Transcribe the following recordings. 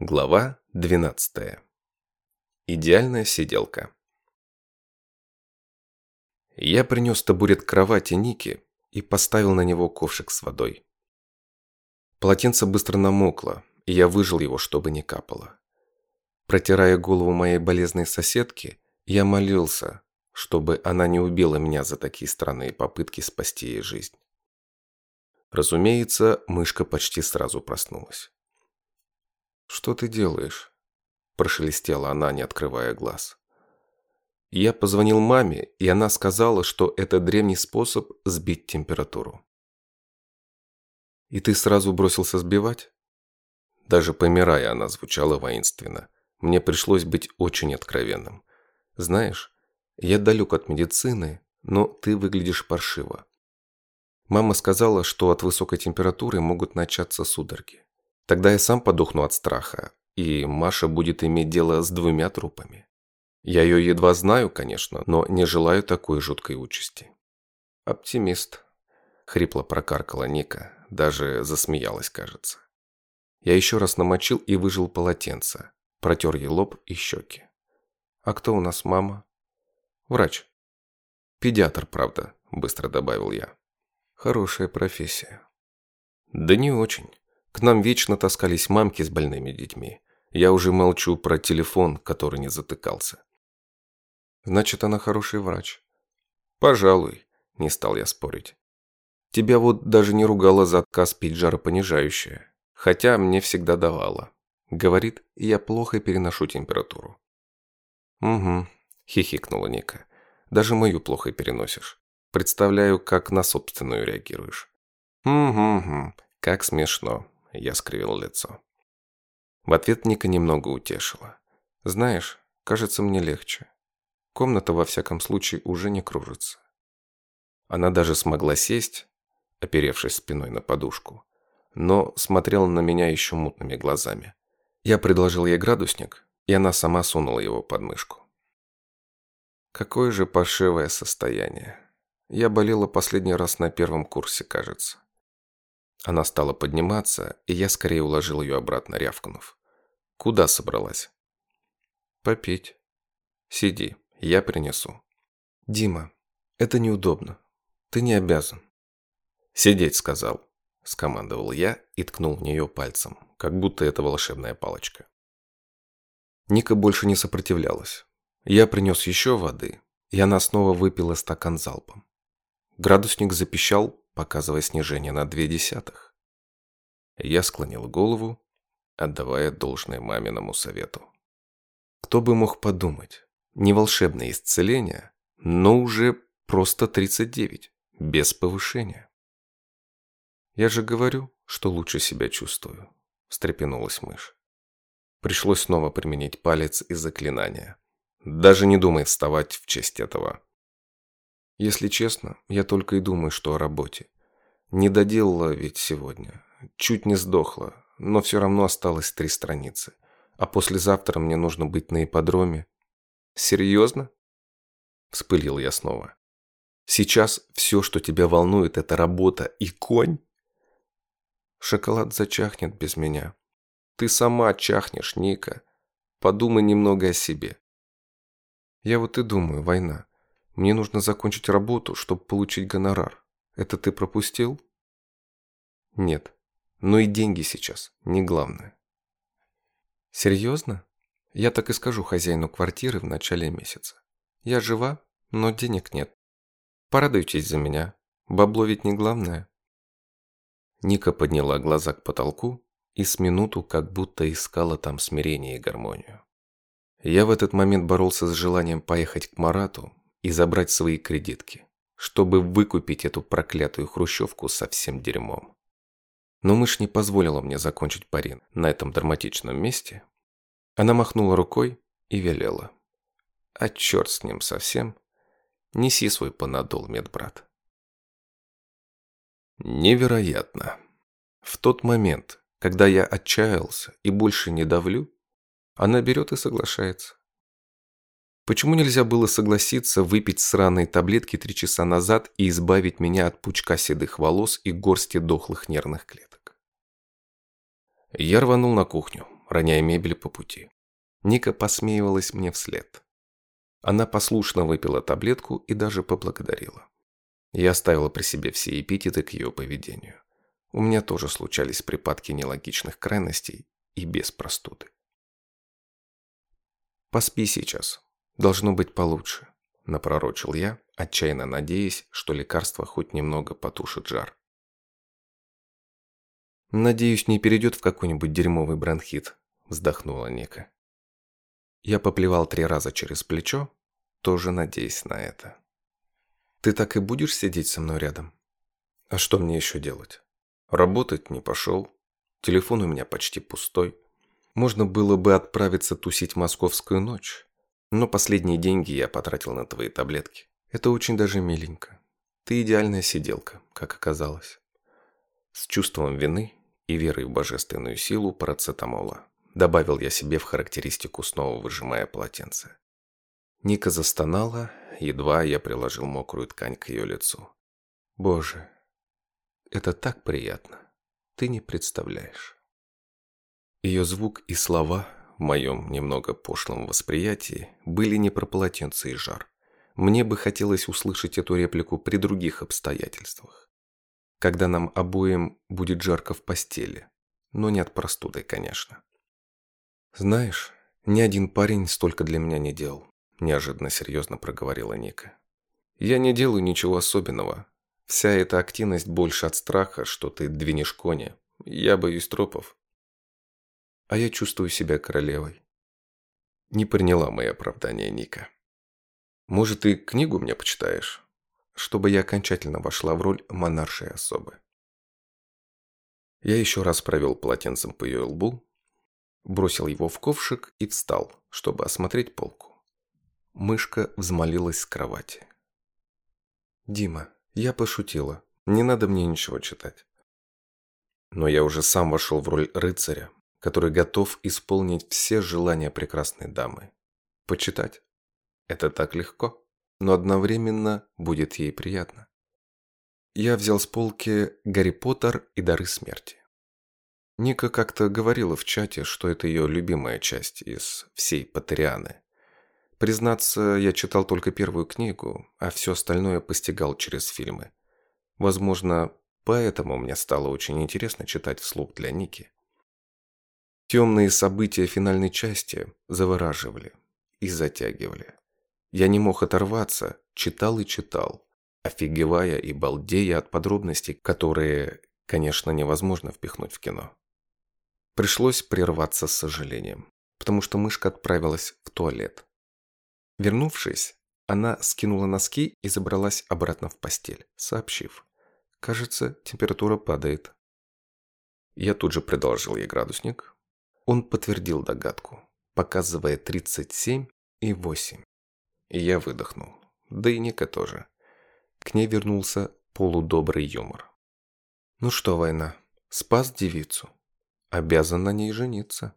Глава 12. Идеальная сиделка. Я принес табурет к кровати Ники и поставил на него ковшик с водой. Полотенце быстро намокло, и я выжил его, чтобы не капало. Протирая голову моей болезной соседки, я молился, чтобы она не убила меня за такие странные попытки спасти ей жизнь. Разумеется, мышка почти сразу проснулась. «Что ты делаешь?» – прошелестела она, не открывая глаз. Я позвонил маме, и она сказала, что это древний способ сбить температуру. «И ты сразу бросился сбивать?» Даже помирая, она звучала воинственно. Мне пришлось быть очень откровенным. «Знаешь, я далек от медицины, но ты выглядишь паршиво. Мама сказала, что от высокой температуры могут начаться судороги. Тогда я сам подохну от страха, и Маша будет иметь дело с двумя трупами. Я ее едва знаю, конечно, но не желаю такой жуткой участи. Оптимист. Хрипло прокаркала Ника, даже засмеялась, кажется. Я еще раз намочил и выжил полотенце, протер ей лоб и щеки. А кто у нас мама? Врач. Педиатр, правда, быстро добавил я. Хорошая профессия. Да не очень. К нам вечно таскались мамки с больными детьми. Я уже молчу про телефон, который не затыкался. Значит, она хороший врач. Пожалуй, не стал я спорить. Тебя вот даже не ругала за отказ пить жаропонижающее. Хотя мне всегда давала. Говорит, я плохо переношу температуру. Угу, хихикнула Ника. Даже мою плохо переносишь. Представляю, как на собственную реагируешь. Угу, как смешно. Я скривил лицо. В ответ Ника немного утешила. «Знаешь, кажется, мне легче. Комната, во всяком случае, уже не кружится». Она даже смогла сесть, оперевшись спиной на подушку, но смотрела на меня еще мутными глазами. Я предложил ей градусник, и она сама сунула его под мышку. Какое же паршивое состояние. Я болела последний раз на первом курсе, кажется. Она стала подниматься, и я скорее уложил ее обратно, рявкнув. «Куда собралась?» «Попить». «Сиди, я принесу». «Дима, это неудобно. Ты не обязан». «Сидеть», — сказал. Скомандовал я и ткнул в нее пальцем, как будто это волшебная палочка. Ника больше не сопротивлялась. Я принес еще воды, и она снова выпила стакан залпом. Градусник запищал, показывая снижение на две десятых. Я склонил голову, отдавая должное маминому совету. Кто бы мог подумать, не волшебное исцеление, но уже просто 39, без повышения. Я же говорю, что лучше себя чувствую, встрепенулась мышь. Пришлось снова применить палец и заклинание. Даже не думай вставать в честь этого. Если честно, я только и думаю, что о работе. Не доделала ведь сегодня. Чуть не сдохла, но все равно осталось три страницы. А послезавтра мне нужно быть на ипподроме. Серьезно? Вспылил я снова. Сейчас все, что тебя волнует, это работа и конь? Шоколад зачахнет без меня. Ты сама чахнешь, Ника. Подумай немного о себе. Я вот и думаю, война. Мне нужно закончить работу, чтобы получить гонорар. Это ты пропустил? Нет. Но и деньги сейчас не главное. Серьезно? Я так и скажу хозяину квартиры в начале месяца. Я жива, но денег нет. Порадуйтесь за меня. Бабло ведь не главное. Ника подняла глаза к потолку и с минуту как будто искала там смирение и гармонию. Я в этот момент боролся с желанием поехать к Марату и забрать свои кредитки, чтобы выкупить эту проклятую хрущевку со всем дерьмом. Но мышь не позволила мне закончить парин на этом драматичном месте. Она махнула рукой и велела. А черт с ним совсем. Неси свой понадол, медбрат. Невероятно. В тот момент, когда я отчаялся и больше не давлю, она берет и соглашается. Почему нельзя было согласиться выпить сраные таблетки три часа назад и избавить меня от пучка седых волос и горсти дохлых нервных клеток? Я рванул на кухню, роняя мебель по пути. Ника посмеивалась мне вслед. Она послушно выпила таблетку и даже поблагодарила. Я оставила при себе все эпитеты к ее поведению. У меня тоже случались припадки нелогичных крайностей и без простуды. «Поспи сейчас. Должно быть получше», – напророчил я, отчаянно надеясь, что лекарство хоть немного потушит жар. «Надеюсь, не перейдет в какой-нибудь дерьмовый бронхит», – вздохнула Ника. Я поплевал три раза через плечо, тоже надеясь на это. «Ты так и будешь сидеть со мной рядом?» «А что мне еще делать?» «Работать не пошел. Телефон у меня почти пустой. Можно было бы отправиться тусить московскую ночь. Но последние деньги я потратил на твои таблетки. Это очень даже миленько. Ты идеальная сиделка, как оказалось». С чувством вины и верой в божественную силу парацетамола добавил я себе в характеристику, снова выжимая полотенце. Ника застонала, едва я приложил мокрую ткань к ее лицу. «Боже, это так приятно. Ты не представляешь». Ее звук и слова в моем немного пошлом восприятии были не про полотенце и жар. Мне бы хотелось услышать эту реплику при других обстоятельствах. Когда нам обоим будет жарко в постели. Но не от простуды, конечно. Знаешь, ни один парень столько для меня не делал неожиданно серьезно проговорила Ника. Я не делаю ничего особенного. Вся эта активность больше от страха, что ты двинешь кони. Я боюсь тропов. А я чувствую себя королевой. Не приняла мои оправдания Ника. Может, ты книгу мне почитаешь? Чтобы я окончательно вошла в роль монаршей особы. Я еще раз провел полотенцем по ее лбу, бросил его в ковшик и встал, чтобы осмотреть полку. Мышка взмолилась с кровати. «Дима, я пошутила. Не надо мне ничего читать». Но я уже сам вошел в роль рыцаря, который готов исполнить все желания прекрасной дамы. Почитать? Это так легко, но одновременно будет ей приятно. Я взял с полки «Гарри Поттер и дары смерти». Ника как-то говорила в чате, что это ее любимая часть из всей Патерианы. Признаться, я читал только первую книгу, а все остальное постигал через фильмы. Возможно, поэтому мне стало очень интересно читать вслух для Ники. Темные события финальной части завораживали и затягивали. Я не мог оторваться, читал и читал, офигевая и балдея от подробностей, которые, конечно, невозможно впихнуть в кино. Пришлось прерваться с сожалением, потому что мышка отправилась в туалет. Вернувшись, она скинула носки и забралась обратно в постель, сообщив. «Кажется, температура падает». Я тут же продолжил ей градусник. Он подтвердил догадку, показывая 37 и 8. И я выдохнул. Да и Ника тоже. К ней вернулся полудобрый юмор. «Ну что, война, спас девицу. Обязан на ней жениться».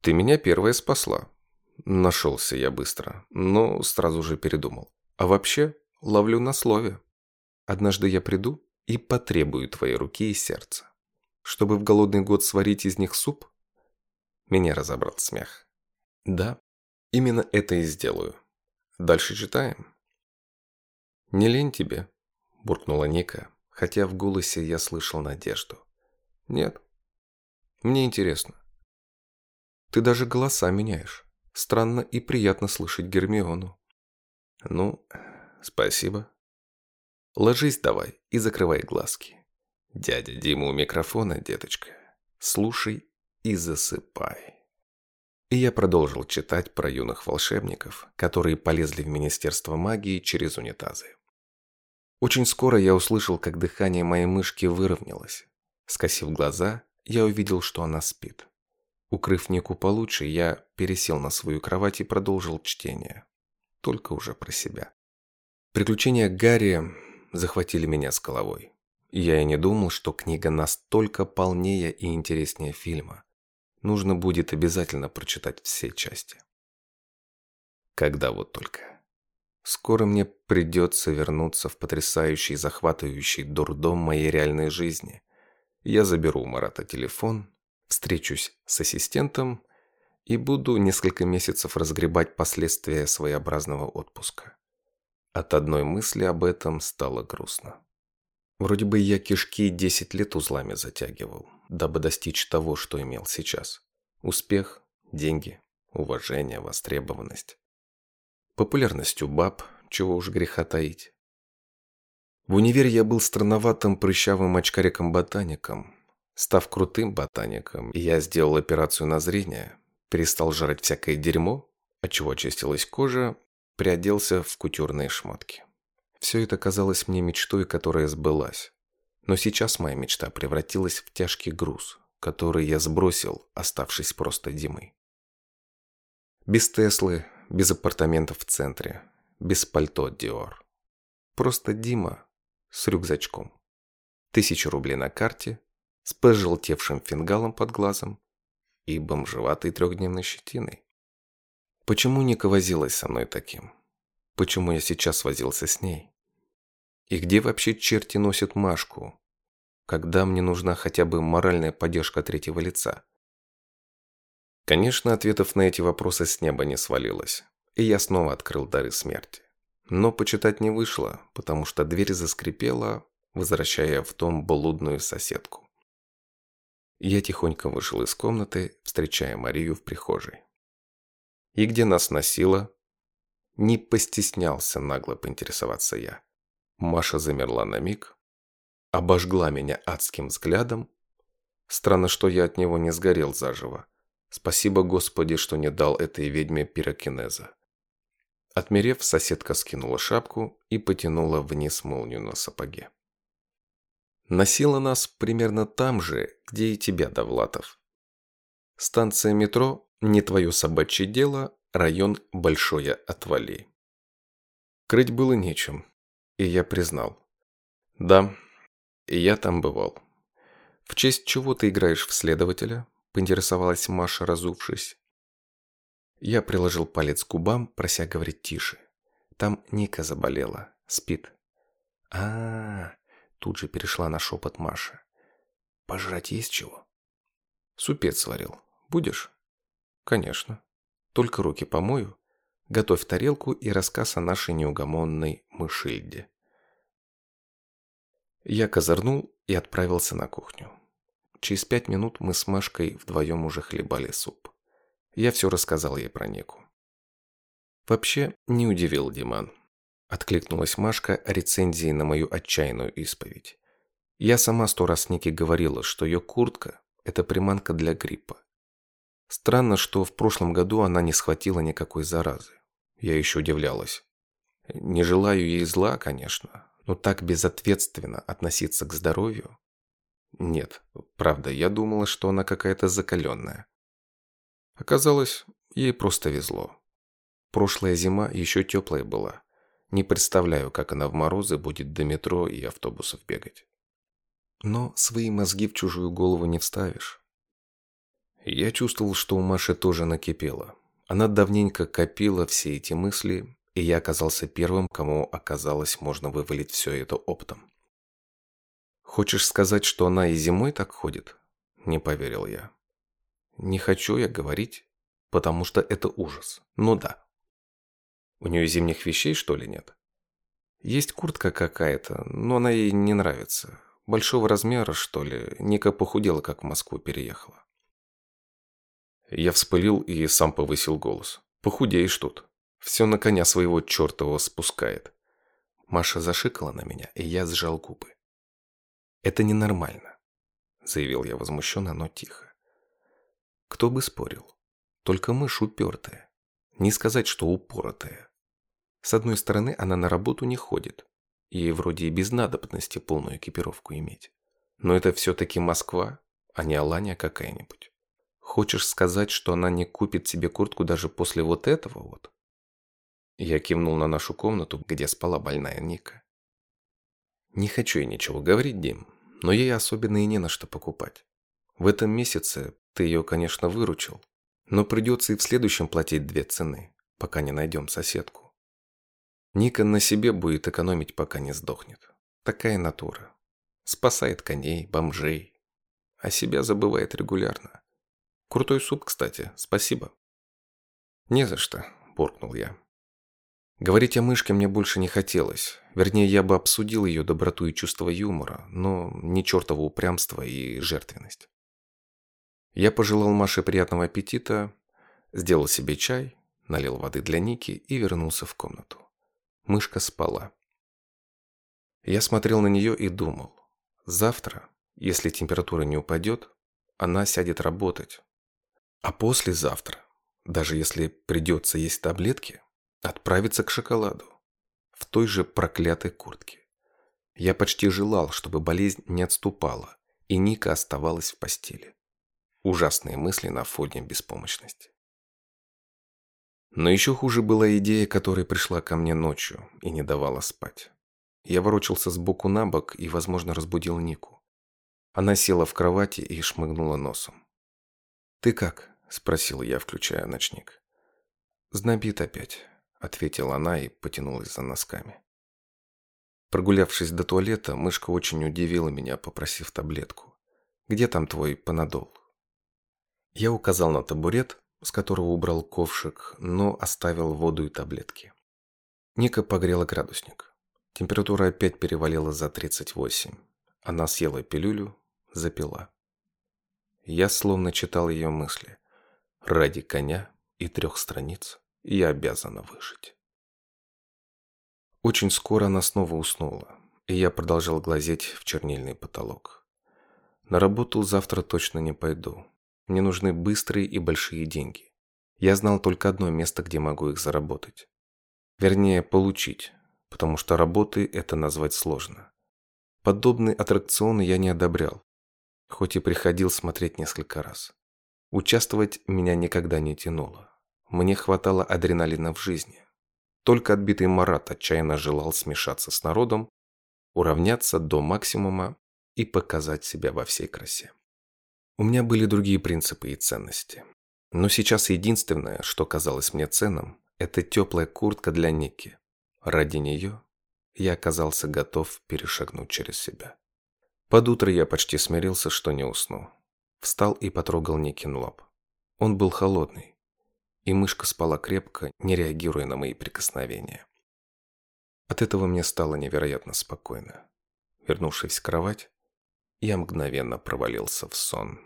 «Ты меня первая спасла», Нашелся я быстро, но сразу же передумал. А вообще, ловлю на слове. Однажды я приду и потребую твоей руки и сердца. Чтобы в голодный год сварить из них суп? Меня разобрал смех. Да, именно это и сделаю. Дальше читаем. Не лень тебе, буркнула Ника, хотя в голосе я слышал надежду. Нет. Мне интересно. Ты даже голоса меняешь. Странно и приятно слышать Гермиону. Ну, спасибо. Ложись давай и закрывай глазки. Дядя Дима у микрофона, деточка. Слушай и засыпай. И я продолжил читать про юных волшебников, которые полезли в Министерство магии через унитазы. Очень скоро я услышал, как дыхание моей мышки выровнялось. Скосив глаза, я увидел, что она спит. Укрыв Нику получше, я пересел на свою кровать и продолжил чтение. Только уже про себя. Приключения Гарри захватили меня с головой. Я и не думал, что книга настолько полнее и интереснее фильма. Нужно будет обязательно прочитать все части. Когда вот только. Скоро мне придется вернуться в потрясающий, захватывающий дурдом моей реальной жизни. Я заберу у Марата телефон, встречусь с ассистентом и буду несколько месяцев разгребать последствия своеобразного отпуска. От одной мысли об этом стало грустно. Вроде бы я кишки 10 лет узлами затягивал, дабы достичь того, что имел сейчас. Успех, деньги, уважение, востребованность. Популярность у баб, чего уж греха таить. В универе я был странноватым прыщавым очкариком-ботаником. Став крутым ботаником, я сделал операцию на зрение, перестал жрать всякое дерьмо, отчего очистилась кожа, приоделся в кутюрные шмотки. Все это казалось мне мечтой, которая сбылась. Но сейчас моя мечта превратилась в тяжкий груз, который я сбросил, оставшись просто Димой. Без Теслы, без апартаментов в центре, без пальто Диор. Просто Дима с рюкзачком. Тысяча рублей на карте, с пожелтевшим фингалом под глазом и бомжеватой трехдневной щетиной. Почему Ника возилась со мной таким? Почему я сейчас возился с ней? И где вообще черти носят Машку? Когда мне нужна хотя бы моральная поддержка третьего лица? Конечно, ответов на эти вопросы с неба не свалилось, и я снова открыл дары смерти. Но почитать не вышло, потому что дверь заскрипела, возвращая в дом блудную соседку. Я тихонько вышел из комнаты, встречая Марию в прихожей. «И где нас носило?» Не постеснялся нагло поинтересоваться я. Маша замерла на миг, обожгла меня адским взглядом. Странно, что я от него не сгорел заживо. Спасибо Господи, что не дал этой ведьме пирокинеза. Отмерев, соседка скинула шапку и потянула вниз молнию на сапоге. Носила нас примерно там же, где и тебя, Довлатов. Станция метро «Не твое собачье дело», район Большое Отвали. Крыть было нечем, и я признал. Да, и я там бывал. В честь чего ты играешь в следователя? Поинтересовалась Маша, разувшись. Я приложил палец к губам, прося говорить тише. Там Ника заболела, спит. а, -а, -а Тут же перешла на шепот Маша. «Пожрать есть чего?» «Супец сварил. Будешь?» «Конечно. Только руки помою. Готовь тарелку и рассказ о нашей неугомонной мышильде». Я козырнул и отправился на кухню. Через пять минут мы с Машкой вдвоем уже хлебали суп. Я все рассказал ей про Нику. Вообще, не удивил Диман. Откликнулась Машка рецензией на мою отчаянную исповедь. Я сама сто раз Нике говорила, что ее куртка – это приманка для гриппа. Странно, что в прошлом году она не схватила никакой заразы. Я еще удивлялась. Не желаю ей зла, конечно, но так безответственно относиться к здоровью? Нет, правда, я думала, что она какая-то закаленная. Оказалось, ей просто везло. Прошлая зима еще теплая была. Не представляю, как она в морозы будет до метро и автобусов бегать. Но свои мозги в чужую голову не вставишь. Я чувствовал, что у Маши тоже накипело. Она давненько копила все эти мысли, и я оказался первым, кому оказалось можно вывалить все это оптом. «Хочешь сказать, что она и зимой так ходит?» Не поверил я. «Не хочу я говорить, потому что это ужас. Ну да, у нее зимних вещей, что ли, нет? Есть куртка какая-то, но она ей не нравится. Большого размера, что ли. Ника похудела, как в Москву переехала. Я вспылил и сам повысил голос. Похудеешь тут. Все на коня своего чертового спускает. Маша зашикала на меня, и я сжал губы. «Это ненормально», — заявил я возмущенно, но тихо. Кто бы спорил. Только мышь упертая. Не сказать, что упоротая. С одной стороны, она на работу не ходит. Ей вроде и без надобности полную экипировку иметь. Но это все-таки Москва, а не Алания какая-нибудь. Хочешь сказать, что она не купит себе куртку даже после вот этого вот? Я кивнул на нашу комнату, где спала больная Ника. Не хочу я ничего говорить, Дим, но ей особенно и не на что покупать. В этом месяце ты ее, конечно, выручил, но придется и в следующем платить две цены, пока не найдем соседку. Ника на себе будет экономить, пока не сдохнет. Такая натура. Спасает коней, бомжей. а себя забывает регулярно. Крутой суп, кстати, спасибо. Не за что, буркнул я. Говорить о мышке мне больше не хотелось. Вернее, я бы обсудил ее доброту и чувство юмора, но не чертово упрямство и жертвенность. Я пожелал Маше приятного аппетита, сделал себе чай, налил воды для Ники и вернулся в комнату. Мышка спала. Я смотрел на нее и думал, завтра, если температура не упадет, она сядет работать. А послезавтра, даже если придется есть таблетки, отправиться к шоколаду. В той же проклятой куртке. Я почти желал, чтобы болезнь не отступала, и Ника оставалась в постели. Ужасные мысли на фоне беспомощности. Но еще хуже была идея, которая пришла ко мне ночью и не давала спать. Я ворочался сбоку на бок и, возможно, разбудил Нику. Она села в кровати и шмыгнула носом. «Ты как?» – спросил я, включая ночник. «Знобит опять», – ответила она и потянулась за носками. Прогулявшись до туалета, мышка очень удивила меня, попросив таблетку. «Где там твой панадол?» Я указал на табурет, с которого убрал ковшик, но оставил воду и таблетки. Ника погрела градусник. Температура опять перевалила за 38. Она съела пилюлю, запила. Я словно читал ее мысли. Ради коня и трех страниц я обязана выжить. Очень скоро она снова уснула, и я продолжал глазеть в чернильный потолок. На работу завтра точно не пойду. Мне нужны быстрые и большие деньги. Я знал только одно место, где могу их заработать. Вернее, получить, потому что работы это назвать сложно. Подобные аттракционы я не одобрял, хоть и приходил смотреть несколько раз. Участвовать меня никогда не тянуло. Мне хватало адреналина в жизни. Только отбитый Марат отчаянно желал смешаться с народом, уравняться до максимума и показать себя во всей красе. У меня были другие принципы и ценности. Но сейчас единственное, что казалось мне ценным, это теплая куртка для Ники. Ради нее я оказался готов перешагнуть через себя. Под утро я почти смирился, что не усну. Встал и потрогал Никин лоб. Он был холодный, и мышка спала крепко, не реагируя на мои прикосновения. От этого мне стало невероятно спокойно. Вернувшись в кровать, я мгновенно провалился в сон.